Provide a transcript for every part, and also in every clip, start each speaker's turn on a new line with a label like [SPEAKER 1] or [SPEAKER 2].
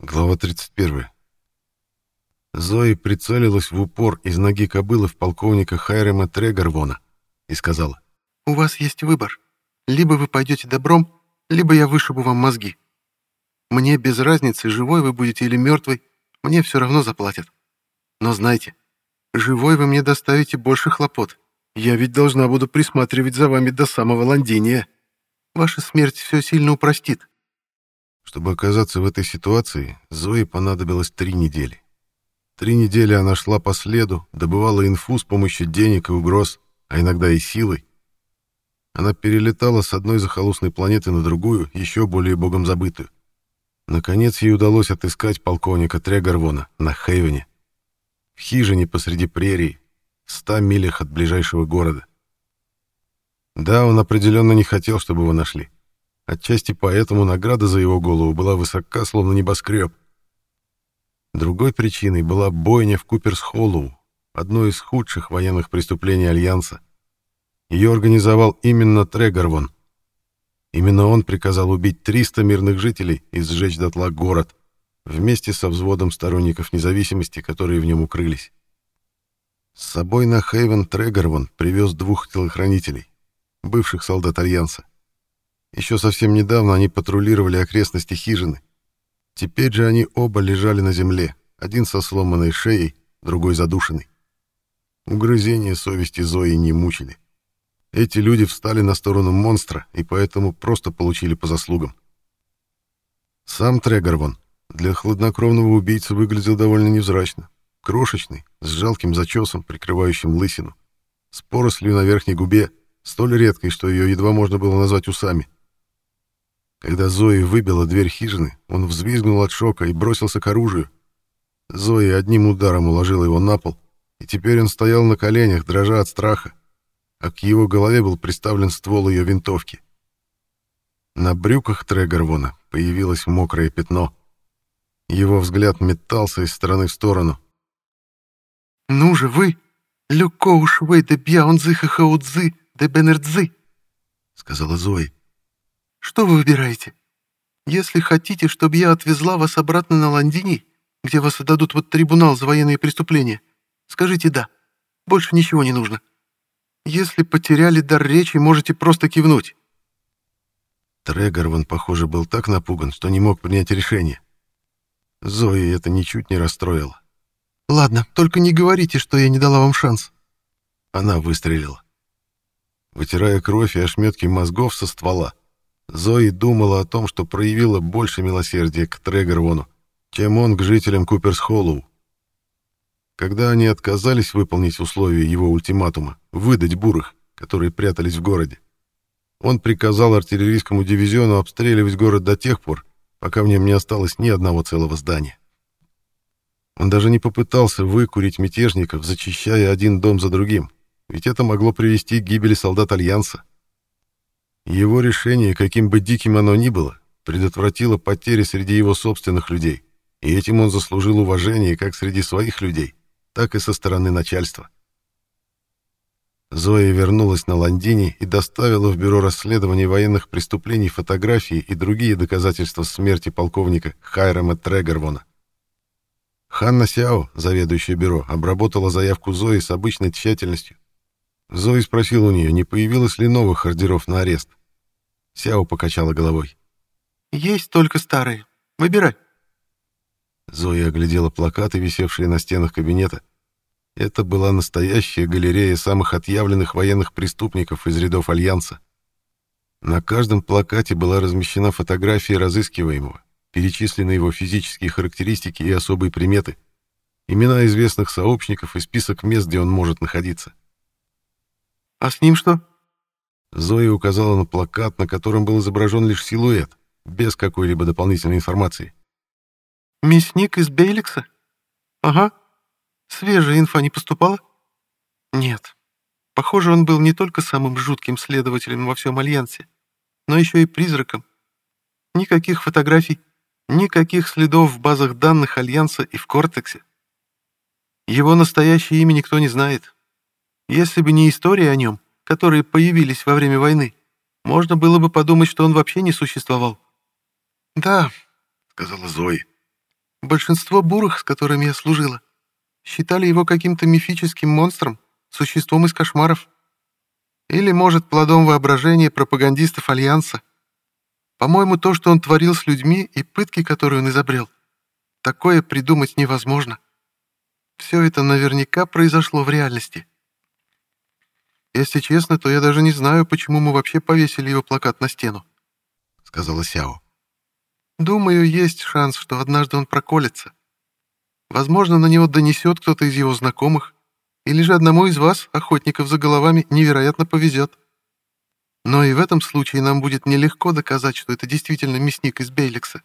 [SPEAKER 1] Глава 31. Зои прицелилась в упор из ноги кобылы в полковника Хайрема Трегорвона и сказала.
[SPEAKER 2] «У вас есть выбор. Либо вы пойдете добром, либо я вышибу вам мозги. Мне без разницы, живой вы будете или мертвый, мне все равно заплатят. Но знайте, живой вы мне доставите больше хлопот. Я ведь должна буду присматривать за вами до самого Лондиния. Ваша смерть все сильно упростит.
[SPEAKER 1] Чтобы оказаться в этой ситуации, Зои понадобилось три недели. Три недели она шла по следу, добывала инфу с помощью денег и угроз, а иногда и силой. Она перелетала с одной захолустной планеты на другую, еще более богом забытую. Наконец ей удалось отыскать полковника Трегорвона на Хейвене, в хижине посреди прерии, в ста милях от ближайшего города. Да, он определенно не хотел, чтобы его нашли. Отчасти поэтому награда за его голову была высока, словно небоскреб. Другой причиной была бойня в Куперс-Холлоу, одно из худших военных преступлений Альянса. Ее организовал именно Трегорвон. Именно он приказал убить 300 мирных жителей и сжечь дотла город, вместе со взводом сторонников независимости, которые в нем укрылись. С собой на Хейвен Трегорвон привез двух телохранителей, бывших солдат Альянса. Еще совсем недавно они патрулировали окрестности хижины. Теперь же они оба лежали на земле, один со сломанной шеей, другой задушенный. Угрызения совести Зои не мучили. Эти люди встали на сторону монстра и поэтому просто получили по заслугам. Сам Трегорвон для хладнокровного убийцы выглядел довольно невзрачно. Крошечный, с жалким зачесом, прикрывающим лысину, с порослью на верхней губе, столь редкой, что ее едва можно было назвать усами. Когда Зои выбила дверь хижины, он взвизгнул от шока и бросился к оружию. Зои одним ударом уложила его на пол, и теперь он стоял на коленях, дрожа от страха, а к его голове был приставлен ствол ее винтовки. На брюках Трегорвона появилось мокрое пятно. Его взгляд метался из стороны в сторону.
[SPEAKER 2] «Ну же вы! Люко ушвей де бьяунзы хахаудзы де бенердзы!» — сказала Зои. Что вы выбираете? Если хотите, чтобы я отвезла вас обратно на Лондини, где вас отдадут вот трибунал за военные преступления, скажите «да». Больше ничего не нужно. Если потеряли дар речи, можете просто кивнуть».
[SPEAKER 1] Трегорван, похоже, был так напуган, что не мог принять решение. Зои это ничуть не расстроило.
[SPEAKER 2] «Ладно, только не говорите, что я не дала вам шанс».
[SPEAKER 1] Она выстрелила. Вытирая кровь и ошметки мозгов со ствола, Зои думала о том, что проявила больше милосердия к Трегорвону, чем он к жителям Куперс-Холлоу. Когда они отказались выполнить условия его ультиматума, выдать бурых, которые прятались в городе, он приказал артиллерийскому дивизиону обстреливать город до тех пор, пока в нем не осталось ни одного целого здания. Он даже не попытался выкурить мятежников, зачищая один дом за другим, ведь это могло привести к гибели солдат Альянса. Его решение, каким бы диким оно ни было, предотвратило потери среди его собственных людей, и этим он заслужил уважение как среди своих людей, так и со стороны начальства. Зоя вернулась на Лондине и доставила в Бюро расследования военных преступлений фотографии и другие доказательства смерти полковника Хайрама Трегорвона. Ханна Сяо, заведующая бюро, обработала заявку Зои с обычной тщательностью. Зои спросил у нее, не появилось ли новых ордеров на арест. Сяо покачала головой.
[SPEAKER 2] «Есть только старые. Выбирай».
[SPEAKER 1] Зоя оглядела плакаты, висевшие на стенах кабинета. Это была настоящая галерея самых отъявленных военных преступников из рядов Альянса. На каждом плакате была размещена фотография разыскиваемого, перечислены его физические характеристики и особые приметы, имена известных сообщников и список мест, где он может находиться.
[SPEAKER 2] «А с ним что?»
[SPEAKER 1] Зоя указала на плакат, на котором был изображен лишь силуэт, без какой-либо дополнительной информации.
[SPEAKER 2] «Мясник из Бейликса? Ага. Свежая инфа не поступала?» «Нет. Похоже, он был не только самым жутким следователем во всем Альянсе, но еще и призраком. Никаких фотографий, никаких следов в базах данных Альянса и в Кортексе. Его настоящее имя никто не знает. Если бы не история о нем, которые появились во время войны, можно было бы подумать, что он вообще не существовал.
[SPEAKER 1] «Да», — сказала Зои,
[SPEAKER 2] Большинство бурых, с которыми я служила, считали его каким-то мифическим монстром, существом из кошмаров. Или, может, плодом воображения пропагандистов Альянса. По-моему, то, что он творил с людьми и пытки, которые он изобрел, такое придумать невозможно. Все это наверняка произошло в реальности. Если честно, то я даже не знаю, почему мы вообще повесили его плакат на стену, — сказала Сяо. Думаю, есть шанс, что однажды он проколется. Возможно, на него донесет кто-то из его знакомых, или же одному из вас, охотников за головами, невероятно повезет. Но и в этом случае нам будет нелегко доказать, что это действительно мясник из Бейликса.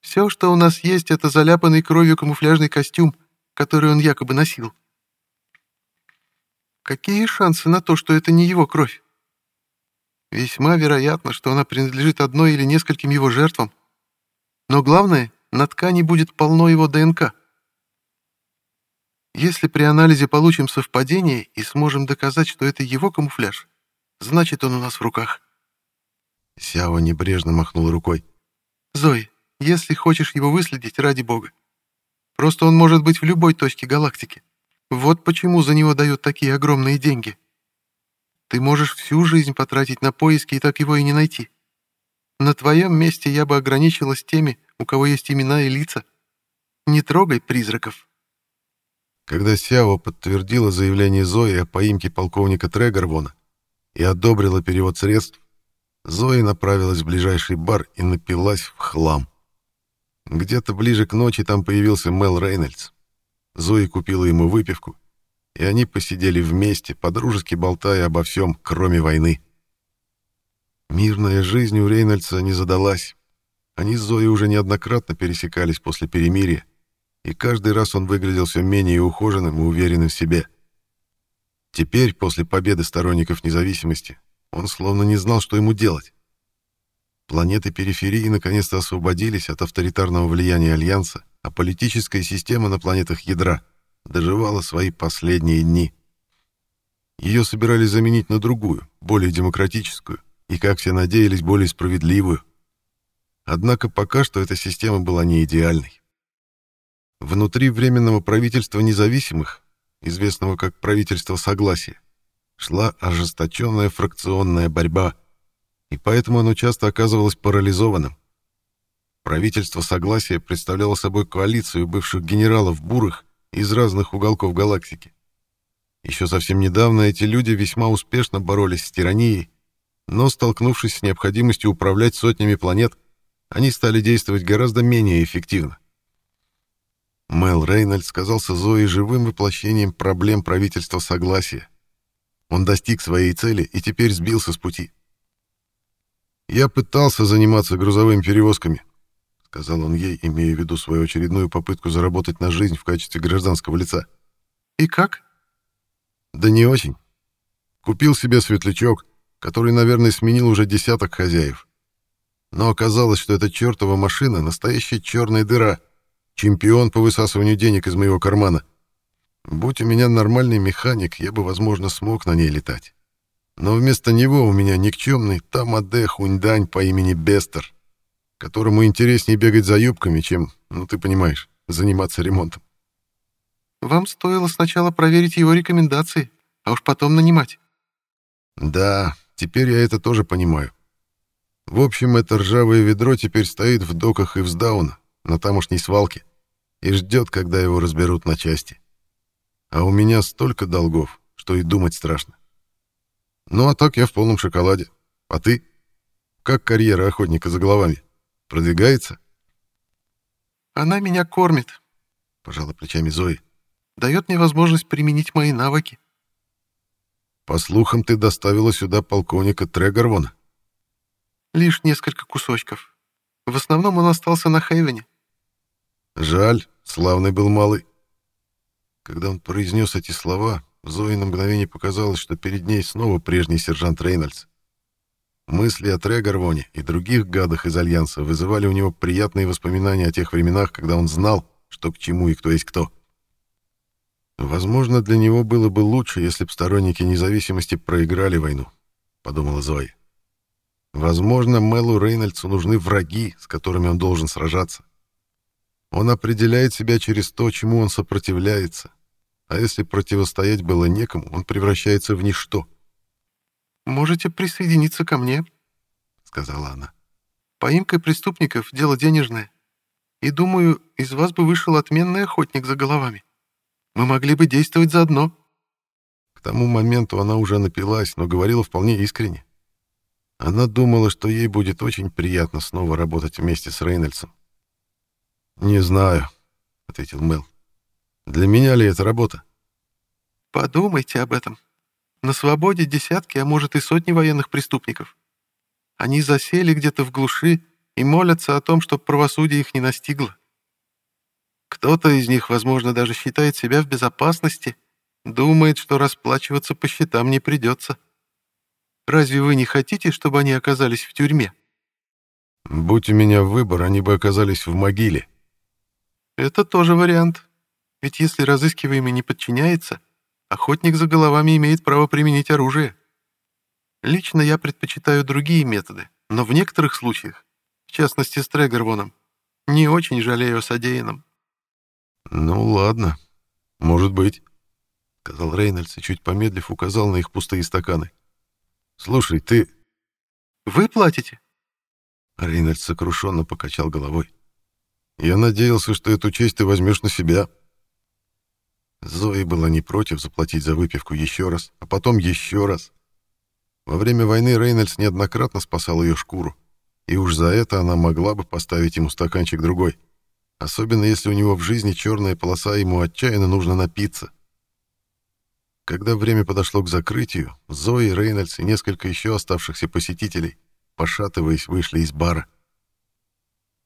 [SPEAKER 2] Все, что у нас есть, это заляпанный кровью камуфляжный костюм, который он якобы носил. Какие шансы на то, что это не его кровь? Весьма вероятно, что она принадлежит одной или нескольким его жертвам. Но главное, на ткани будет полно его ДНК. Если при анализе получим совпадение и сможем доказать, что это его камуфляж, значит, он у нас в руках.
[SPEAKER 1] Сяо небрежно махнул рукой.
[SPEAKER 2] Зои, если хочешь его выследить, ради бога. Просто он может быть в любой точке галактики. Вот почему за него дают такие огромные деньги. Ты можешь всю жизнь потратить на поиски и так его и не найти. На твоем месте я бы ограничилась теми, у кого есть имена и лица. Не трогай призраков.
[SPEAKER 1] Когда Сяо подтвердила заявление Зои о поимке полковника Трегорвона и одобрила перевод средств, Зои направилась в ближайший бар и напилась в хлам. Где-то ближе к ночи там появился Мел Рейнольдс. Зои купила ему выпивку, и они посидели вместе, подружески болтая обо всем, кроме войны. Мирная жизнь у Рейнольдса не задалась. Они с Зоей уже неоднократно пересекались после перемирия, и каждый раз он выглядел все менее ухоженным и уверенным в себе. Теперь, после победы сторонников независимости, он словно не знал, что ему делать. Планеты периферии наконец-то освободились от авторитарного влияния Альянса, а политическая система на планетах ядра доживала свои последние дни. Ее собирались заменить на другую, более демократическую и, как все надеялись, более справедливую. Однако пока что эта система была не идеальной. Внутри Временного правительства независимых, известного как правительство согласия, шла ожесточенная фракционная борьба, и поэтому оно часто оказывалось парализованным. Правительство Согласия представляло собой коалицию бывших генералов бурых из разных уголков галактики. Еще совсем недавно эти люди весьма успешно боролись с тиранией, но, столкнувшись с необходимостью управлять сотнями планет, они стали действовать гораздо менее эффективно. Мэл Рейнольдс казался Зои живым воплощением проблем правительства Согласия. Он достиг своей цели и теперь сбился с пути. «Я пытался заниматься грузовыми перевозками», сказал он ей, имея в виду свою очередную попытку заработать на жизнь в качестве гражданского лица.
[SPEAKER 2] «И как?»
[SPEAKER 1] «Да не очень. Купил себе светлячок, который, наверное, сменил уже десяток хозяев. Но оказалось, что эта чертова машина — настоящая черная дыра, чемпион по высасыванию денег из моего кармана. Будь у меня нормальный механик, я бы, возможно, смог на ней летать. Но вместо него у меня никчемный Тамаде Хуньдань по имени Бестер которому интереснее бегать за юбками, чем, ну ты понимаешь, заниматься ремонтом.
[SPEAKER 2] Вам стоило сначала проверить его рекомендации, а уж потом нанимать.
[SPEAKER 1] Да, теперь я это тоже понимаю. В общем, это ржавое ведро теперь стоит в доках Ивсдауна, на тамошней свалке, и ждет, когда его разберут на части. А у меня столько долгов, что и думать страшно. Ну а так я в полном шоколаде. А ты? Как карьера охотника за головами? Продвигается?
[SPEAKER 2] Она меня кормит, пожала плечами Зои. Дает мне возможность применить мои навыки.
[SPEAKER 1] По слухам, ты доставила сюда полковника Трегорвона.
[SPEAKER 2] Лишь несколько кусочков. В основном он остался на Хейвене.
[SPEAKER 1] Жаль, славный был малый. Когда он произнес эти слова, Зои на мгновение показалось, что перед ней снова прежний сержант Рейнольдс. Мысли о Трегорвоне и других гадах из Альянса вызывали у него приятные воспоминания о тех временах, когда он знал, что к чему и кто есть кто. «Возможно, для него было бы лучше, если бы сторонники независимости проиграли войну», — подумала Зоя. «Возможно, Мэлу Рейнольдсу нужны враги, с которыми он должен сражаться. Он определяет себя через то, чему он сопротивляется. А если противостоять было некому, он превращается в ничто.
[SPEAKER 2] «Можете присоединиться ко мне», — сказала она. «Поимка преступников — дело денежное. И, думаю, из вас бы вышел отменный охотник за головами. Мы могли бы действовать заодно».
[SPEAKER 1] К тому моменту она уже напилась, но говорила вполне искренне. Она думала, что ей будет очень приятно снова работать вместе с Рейнольдсом. «Не знаю», — ответил Мел. «Для меня ли это работа?»
[SPEAKER 2] «Подумайте об этом. На свободе десятки, а может и сотни военных преступников. Они засели где-то в глуши и молятся о том, чтобы правосудие их не настигло. Кто-то из них, возможно, даже считает себя в безопасности, думает, что расплачиваться по счетам не придется. Разве вы не хотите, чтобы они оказались в тюрьме?»
[SPEAKER 1] «Будь у меня выбор, они бы оказались в могиле»,
[SPEAKER 2] это тоже вариант. Ведь если разыскиваемый не подчиняется, охотник за головами имеет право применить оружие. Лично я предпочитаю другие методы, но в некоторых случаях, в частности с Трегорвоном, не очень жалею о содеянном.
[SPEAKER 1] «Ну ладно, может быть», — сказал Рейнольдс и, чуть помедлив, указал на их пустые стаканы. «Слушай, ты...»
[SPEAKER 2] «Вы платите?»
[SPEAKER 1] Рейнольдс сокрушенно покачал головой. Я надеялся, что эту честь ты возьмешь на себя. Зои была не против заплатить за выпивку еще раз, а потом еще раз. Во время войны Рейнольдс неоднократно спасал ее шкуру, и уж за это она могла бы поставить ему стаканчик другой, особенно если у него в жизни черная полоса, ему отчаянно нужно напиться. Когда время подошло к закрытию, Зои, Рейнольдс и несколько еще оставшихся посетителей, пошатываясь, вышли из бара.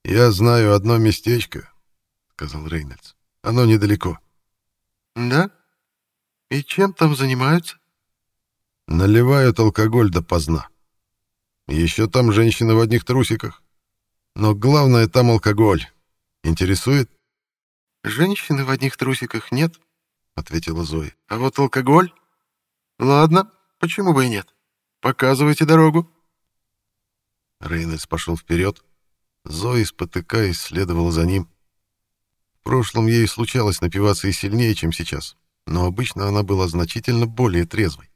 [SPEAKER 1] «Я знаю одно местечко», — сказал Рейнольдс. «Оно недалеко».
[SPEAKER 2] «Да? И чем там занимаются?»
[SPEAKER 1] «Наливают алкоголь допоздна. Еще там женщины в одних трусиках. Но главное там алкоголь. Интересует?»
[SPEAKER 2] «Женщины в одних трусиках нет», — ответила Зоя. «А вот алкоголь? Ладно, почему бы и нет? Показывайте дорогу».
[SPEAKER 1] Рейнольдс пошел вперед, Зои, спотыкаясь, следовала за ним. Прошлом ей случалось напиваться и сильнее, чем сейчас, но обычно она была значительно более трезвой.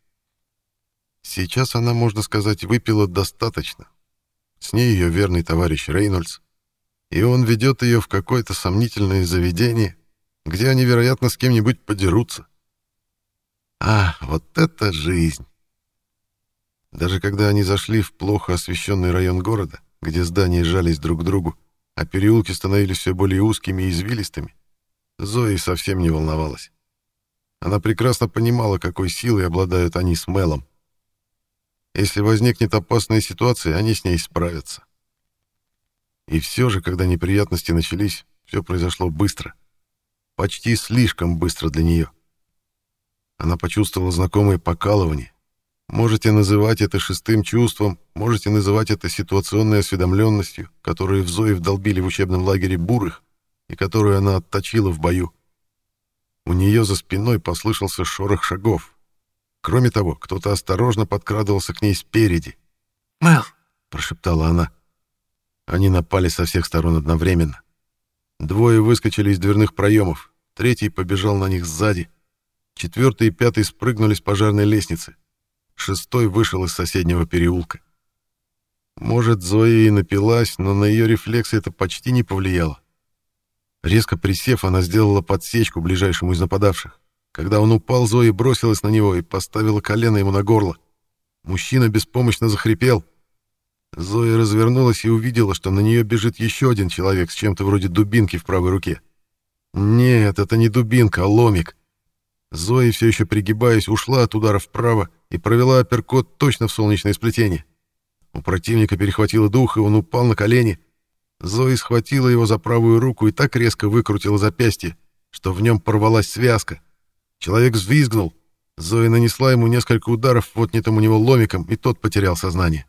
[SPEAKER 1] Сейчас она, можно сказать, выпила достаточно. С ней ее верный товарищ Рейнольдс, и он ведет ее в какое-то сомнительное заведение, где они, вероятно, с кем-нибудь подерутся. А, вот это жизнь! Даже когда они зашли в плохо освещенный район города, где здания жались друг к другу, а переулки становились все более узкими и извилистыми, Зои совсем не волновалась. Она прекрасно понимала, какой силой обладают они с Мелом. Если возникнет опасная ситуация, они с ней справятся. И все же, когда неприятности начались, все произошло быстро. Почти слишком быстро для нее. Она почувствовала знакомое покалывание, Можете называть это шестым чувством, можете называть это ситуационной осведомленностью, которую в Зоe вдолбили в учебном лагере бурых и которую она отточила в бою. У нее за спиной послышался шорох шагов. Кроме того, кто-то осторожно подкрадывался к ней спереди.
[SPEAKER 2] «Мэл!»
[SPEAKER 1] — прошептала она. Они напали со всех сторон одновременно. Двое выскочили из дверных проемов, третий побежал на них сзади. Четвертый и пятый спрыгнули с пожарной лестницы. Шестой вышел из соседнего переулка. Может, Зоя и напилась, но на ее рефлексы это почти не повлияло. Резко присев, она сделала подсечку ближайшему из нападавших. Когда он упал, Зоя бросилась на него и поставила колено ему на горло. Мужчина беспомощно захрипел. Зоя развернулась и увидела, что на нее бежит еще один человек с чем-то вроде дубинки в правой руке. Нет, это не дубинка, а ломик. Зоя, все еще пригибаясь, ушла от удара вправо и провела апперкот точно в солнечное сплетение. У противника перехватило дух, и он упал на колени. Зои схватила его за правую руку и так резко выкрутила запястье, что в нем порвалась связка. Человек взвизгнул. Зои нанесла ему несколько ударов отнятым у него ломиком, и тот потерял сознание.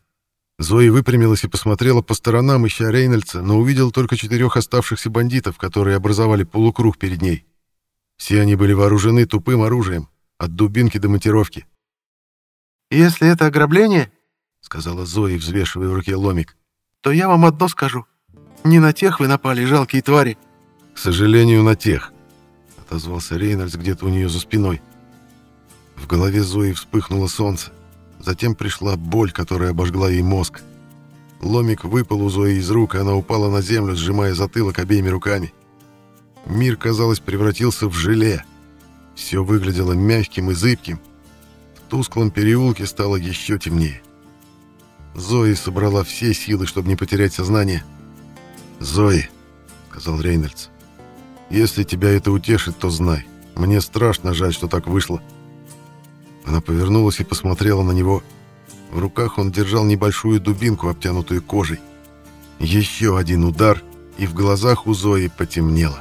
[SPEAKER 1] Зои выпрямилась и посмотрела по сторонам, ища Рейнольдса, но увидела только четырех оставшихся бандитов, которые образовали полукруг перед ней. Все они были вооружены тупым оружием, от дубинки до монтировки.
[SPEAKER 2] «Если это ограбление, —
[SPEAKER 1] сказала Зоя, взвешивая в руке ломик, —
[SPEAKER 2] то я вам одно скажу. Не на тех вы напали, жалкие твари.
[SPEAKER 1] К сожалению, на тех, отозвался Рейнольдс где-то у нее за спиной. В голове Зои вспыхнуло солнце. Затем пришла боль, которая обожгла ей мозг. Ломик выпал у Зои из рук, и она упала на землю, сжимая затылок обеими руками. Мир, казалось, превратился в желе. Все выглядело мягким и зыбким. В тусклом переулке стало еще темнее. Зои собрала все силы, чтобы не потерять сознание. «Зои», — сказал Рейнольдс, — «если тебя это утешит, то знай. Мне страшно жаль, что так вышло». Она повернулась и посмотрела на него. В руках он держал небольшую дубинку, обтянутую кожей. Еще один удар, и в глазах у Зои потемнело.